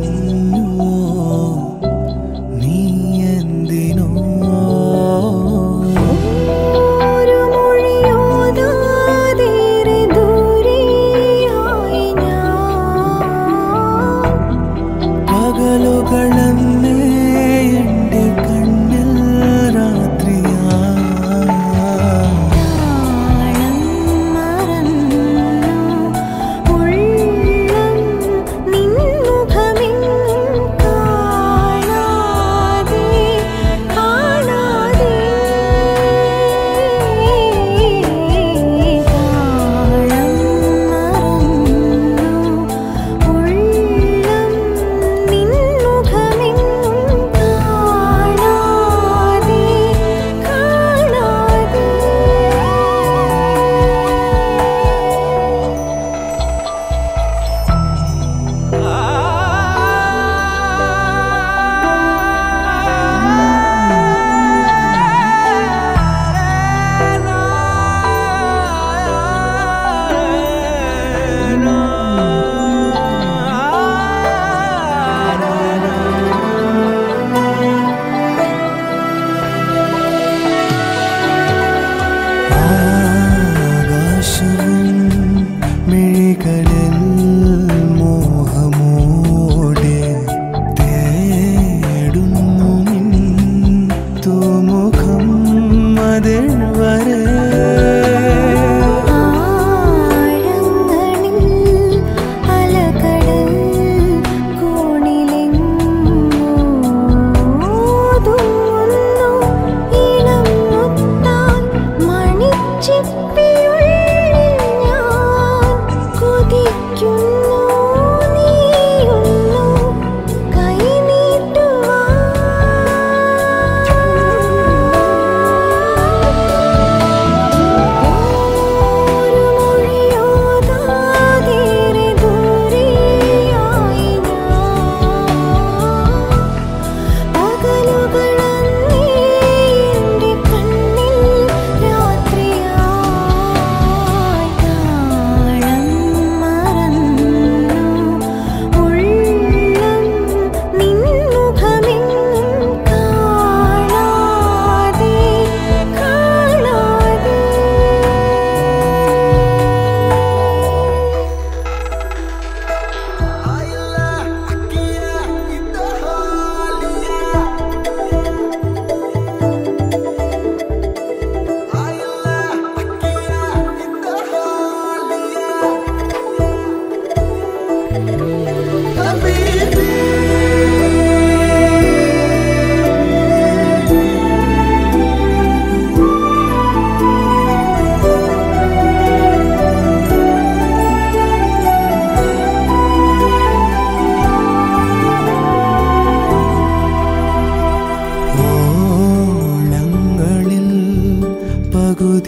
money. Cứ